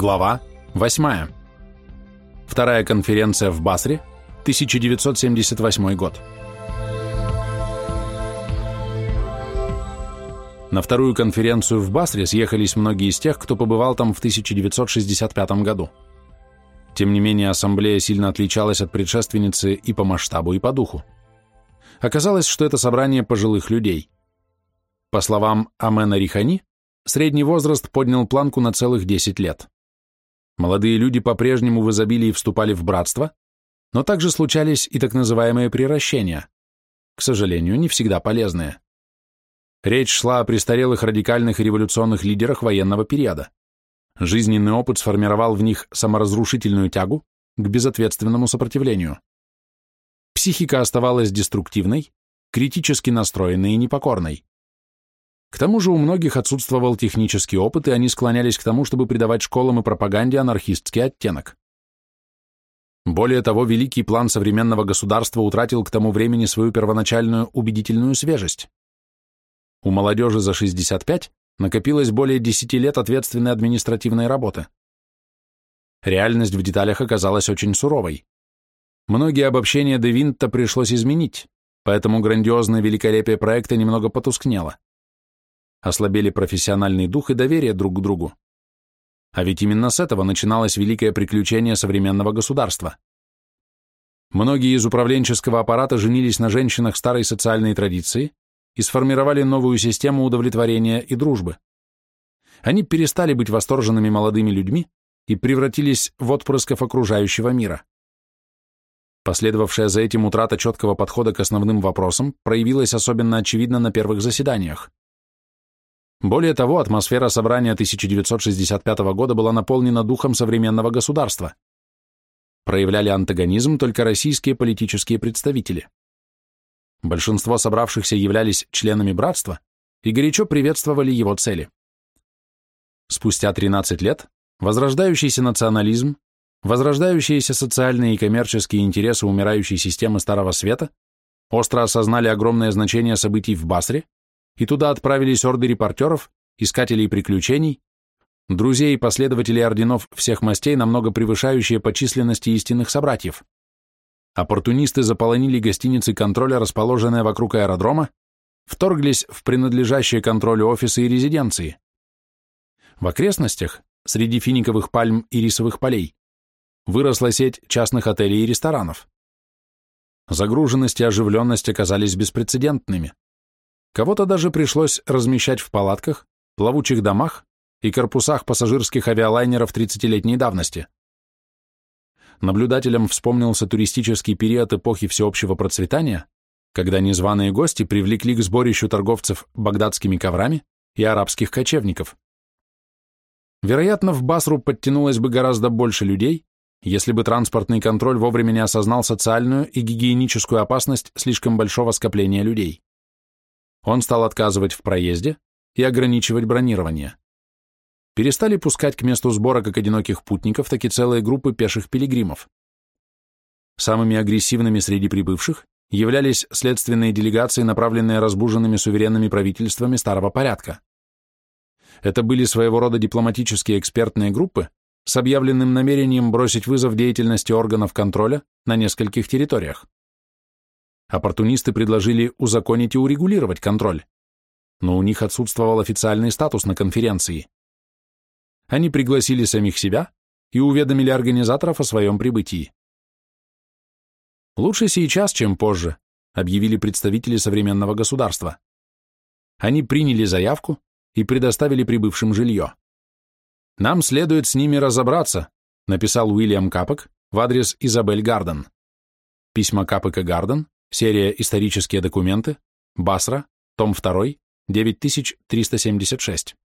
Глава 8. Вторая конференция в Басре, 1978 год. На вторую конференцию в Басре съехались многие из тех, кто побывал там в 1965 году. Тем не менее, ассамблея сильно отличалась от предшественницы и по масштабу, и по духу. Оказалось, что это собрание пожилых людей. По словам Амена Рихани, средний возраст поднял планку на целых 10 лет. Молодые люди по-прежнему в изобилии вступали в братство, но также случались и так называемые приращения, к сожалению, не всегда полезные. Речь шла о престарелых радикальных и революционных лидерах военного периода. Жизненный опыт сформировал в них саморазрушительную тягу к безответственному сопротивлению. Психика оставалась деструктивной, критически настроенной и непокорной. К тому же у многих отсутствовал технический опыт, и они склонялись к тому, чтобы придавать школам и пропаганде анархистский оттенок. Более того, великий план современного государства утратил к тому времени свою первоначальную убедительную свежесть. У молодежи за 65 накопилось более 10 лет ответственной административной работы. Реальность в деталях оказалась очень суровой. Многие обобщения Де Винта пришлось изменить, поэтому грандиозное великолепие проекта немного потускнело ослабели профессиональный дух и доверие друг к другу. А ведь именно с этого начиналось великое приключение современного государства. Многие из управленческого аппарата женились на женщинах старой социальной традиции и сформировали новую систему удовлетворения и дружбы. Они перестали быть восторженными молодыми людьми и превратились в отпрысков окружающего мира. Последовавшая за этим утрата четкого подхода к основным вопросам проявилась особенно очевидно на первых заседаниях. Более того, атмосфера собрания 1965 года была наполнена духом современного государства. Проявляли антагонизм только российские политические представители. Большинство собравшихся являлись членами братства и горячо приветствовали его цели. Спустя 13 лет возрождающийся национализм, возрождающиеся социальные и коммерческие интересы умирающей системы Старого Света остро осознали огромное значение событий в Басре и туда отправились орды репортеров, искателей приключений, друзей и последователей орденов всех мастей, намного превышающие по численности истинных собратьев. Оппортунисты заполонили гостиницы контроля, расположенные вокруг аэродрома, вторглись в принадлежащие контролю офисы и резиденции. В окрестностях, среди финиковых пальм и рисовых полей, выросла сеть частных отелей и ресторанов. Загруженность и оживленность оказались беспрецедентными. Кого-то даже пришлось размещать в палатках, плавучих домах и корпусах пассажирских авиалайнеров 30-летней давности. Наблюдателям вспомнился туристический период эпохи всеобщего процветания, когда незваные гости привлекли к сборищу торговцев багдадскими коврами и арабских кочевников. Вероятно, в Басру подтянулось бы гораздо больше людей, если бы транспортный контроль вовремя не осознал социальную и гигиеническую опасность слишком большого скопления людей. Он стал отказывать в проезде и ограничивать бронирование. Перестали пускать к месту сбора как одиноких путников, так и целые группы пеших пилигримов. Самыми агрессивными среди прибывших являлись следственные делегации, направленные разбуженными суверенными правительствами старого порядка. Это были своего рода дипломатические экспертные группы с объявленным намерением бросить вызов деятельности органов контроля на нескольких территориях. Оппортунисты предложили узаконить и урегулировать контроль, но у них отсутствовал официальный статус на конференции. Они пригласили самих себя и уведомили организаторов о своем прибытии. Лучше сейчас, чем позже, объявили представители современного государства. Они приняли заявку и предоставили прибывшим жилье. «Нам следует с ними разобраться», написал Уильям Капок в адрес Изабель Гарден. Письма Капека Гарден Серия «Исторические документы», Басра, том 2, 9376.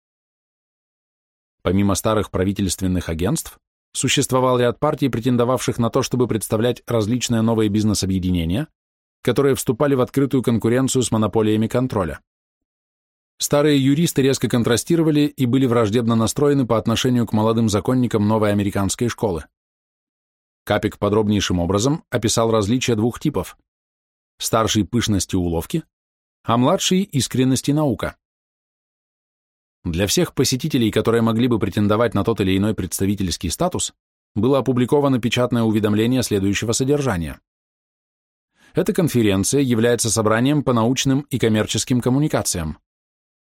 Помимо старых правительственных агентств, существовал ряд партий, претендовавших на то, чтобы представлять различные новые бизнес-объединения, которые вступали в открытую конкуренцию с монополиями контроля. Старые юристы резко контрастировали и были враждебно настроены по отношению к молодым законникам новой американской школы. Капик подробнейшим образом описал различия двух типов старший пышности уловки, а младший искренности наука. Для всех посетителей, которые могли бы претендовать на тот или иной представительский статус, было опубликовано печатное уведомление следующего содержания. Эта конференция является собранием по научным и коммерческим коммуникациям.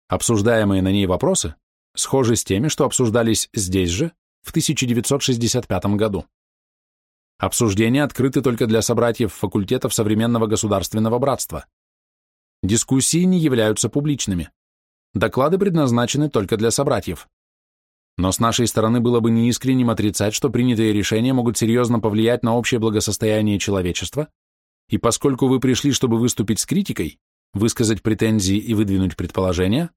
Обсуждаемые на ней вопросы схожи с теми, что обсуждались здесь же в 1965 году. Обсуждения открыты только для собратьев факультетов современного государственного братства. Дискуссии не являются публичными. Доклады предназначены только для собратьев. Но с нашей стороны было бы неискренним отрицать, что принятые решения могут серьезно повлиять на общее благосостояние человечества, и поскольку вы пришли, чтобы выступить с критикой, высказать претензии и выдвинуть предположения,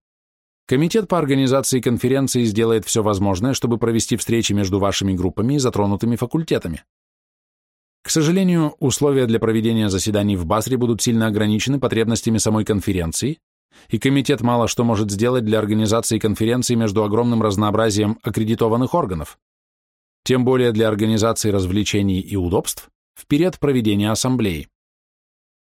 Комитет по организации конференции сделает все возможное, чтобы провести встречи между вашими группами и затронутыми факультетами. К сожалению, условия для проведения заседаний в Басре будут сильно ограничены потребностями самой конференции, и комитет мало что может сделать для организации конференции между огромным разнообразием аккредитованных органов, тем более для организации развлечений и удобств в период проведения ассамблеи.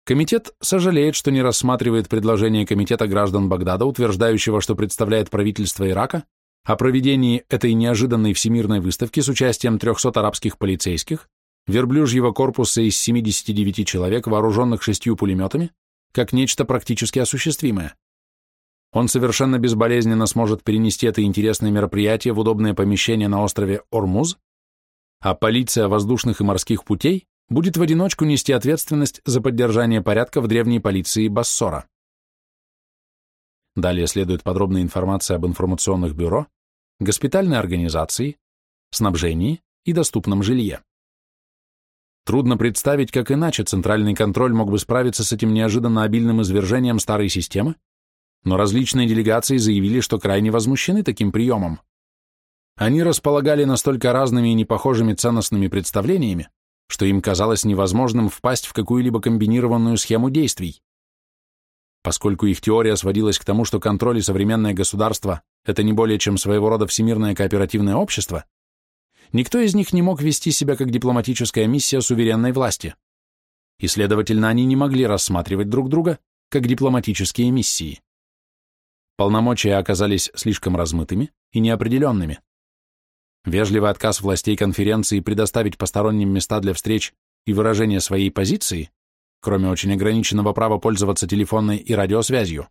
Комитет сожалеет, что не рассматривает предложение Комитета граждан Багдада, утверждающего, что представляет правительство Ирака, о проведении этой неожиданной всемирной выставки с участием 300 арабских полицейских, верблюжьего корпуса из 79 человек, вооруженных шестью пулеметами, как нечто практически осуществимое. Он совершенно безболезненно сможет перенести это интересное мероприятие в удобное помещение на острове Ормуз, а полиция воздушных и морских путей будет в одиночку нести ответственность за поддержание порядка в древней полиции Бассора. Далее следует подробная информация об информационных бюро, госпитальной организации, снабжении и доступном жилье. Трудно представить, как иначе центральный контроль мог бы справиться с этим неожиданно обильным извержением старой системы, но различные делегации заявили, что крайне возмущены таким приемом. Они располагали настолько разными и непохожими ценностными представлениями, что им казалось невозможным впасть в какую-либо комбинированную схему действий. Поскольку их теория сводилась к тому, что контроль и современное государство – это не более чем своего рода всемирное кооперативное общество, никто из них не мог вести себя как дипломатическая миссия суверенной власти. И, следовательно, они не могли рассматривать друг друга как дипломатические миссии. Полномочия оказались слишком размытыми и неопределенными. Вежливый отказ властей конференции предоставить посторонним места для встреч и выражения своей позиции, кроме очень ограниченного права пользоваться телефонной и радиосвязью,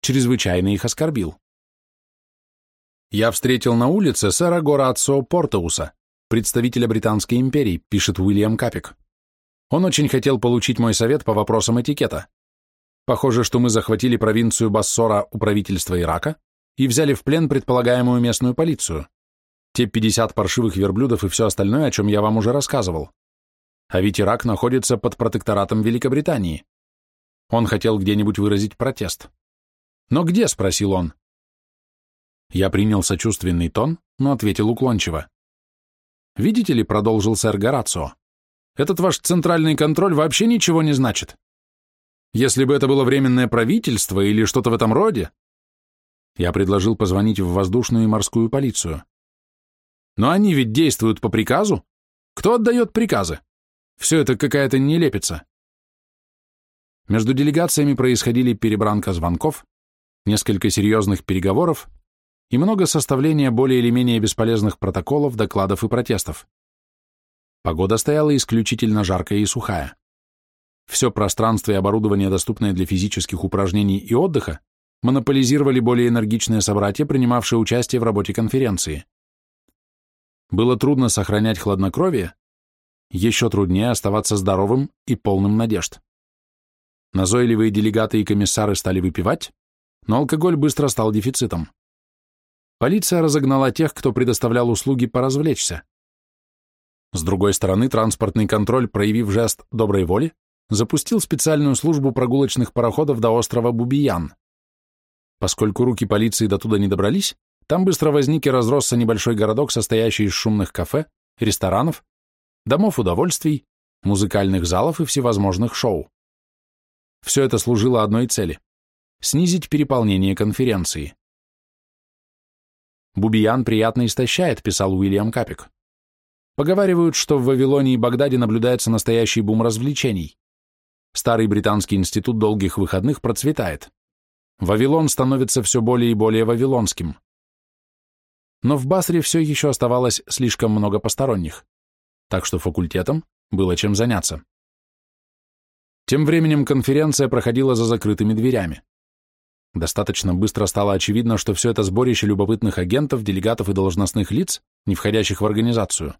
чрезвычайно их оскорбил. «Я встретил на улице сэра Горацио Портеуса, представителя Британской империи», пишет Уильям Капик. «Он очень хотел получить мой совет по вопросам этикета. Похоже, что мы захватили провинцию Бассора у правительства Ирака и взяли в плен предполагаемую местную полицию те 50 паршивых верблюдов и все остальное, о чем я вам уже рассказывал. А ведь Ирак находится под протекторатом Великобритании. Он хотел где-нибудь выразить протест. «Но где?» — спросил он. Я принял сочувственный тон, но ответил уклончиво. «Видите ли», — продолжил сэр Горацио, «этот ваш центральный контроль вообще ничего не значит. Если бы это было временное правительство или что-то в этом роде...» Я предложил позвонить в воздушную и морскую полицию. Но они ведь действуют по приказу. Кто отдает приказы? Все это какая-то нелепица. Между делегациями происходили перебранка звонков, несколько серьезных переговоров и много составления более или менее бесполезных протоколов, докладов и протестов. Погода стояла исключительно жаркая и сухая. Все пространство и оборудование, доступное для физических упражнений и отдыха, монополизировали более энергичные собратья, принимавшие участие в работе конференции. Было трудно сохранять хладнокровие, еще труднее оставаться здоровым и полным надежд. Назойливые делегаты и комиссары стали выпивать, но алкоголь быстро стал дефицитом. Полиция разогнала тех, кто предоставлял услуги поразвлечься. С другой стороны, транспортный контроль, проявив жест доброй воли, запустил специальную службу прогулочных пароходов до острова Бубиян. Поскольку руки полиции до туда не добрались, там быстро возник и разросся небольшой городок, состоящий из шумных кафе, ресторанов, домов удовольствий, музыкальных залов и всевозможных шоу. Все это служило одной цели – снизить переполнение конференции. «Бубиян приятно истощает», – писал Уильям Капик. Поговаривают, что в Вавилоне и Багдаде наблюдается настоящий бум развлечений. Старый британский институт долгих выходных процветает. Вавилон становится все более и более вавилонским. но в Басре все еще оставалось слишком много посторонних, так что факультетом было чем заняться. Тем временем конференция проходила за закрытыми дверями. Достаточно быстро стало очевидно, что все это сборище любопытных агентов, делегатов и должностных лиц, не входящих в организацию,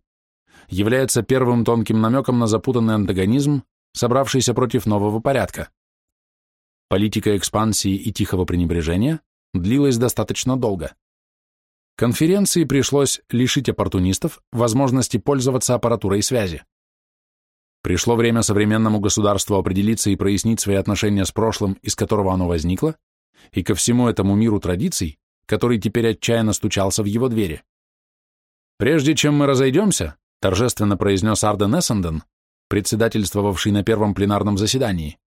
является первым тонким намеком на запутанный антагонизм, собравшийся против нового порядка. Политика экспансии и тихого пренебрежения длилась достаточно долго. Конференции пришлось лишить оппортунистов возможности пользоваться аппаратурой связи. Пришло время современному государству определиться и прояснить свои отношения с прошлым, из которого оно возникло, и ко всему этому миру традиций, который теперь отчаянно стучался в его двери. «Прежде чем мы разойдемся», — торжественно произнес Арден Эссенден, председательствовавший на первом пленарном заседании,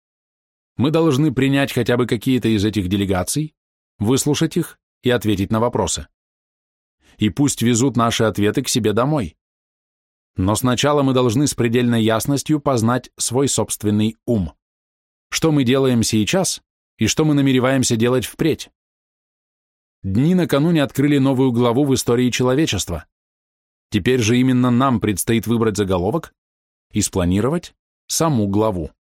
«мы должны принять хотя бы какие-то из этих делегаций, выслушать их и ответить на вопросы. И пусть везут наши ответы к себе домой. Но сначала мы должны с предельной ясностью познать свой собственный ум. Что мы делаем сейчас и что мы намереваемся делать впредь? Дни накануне открыли новую главу в истории человечества. Теперь же именно нам предстоит выбрать заголовок и спланировать саму главу.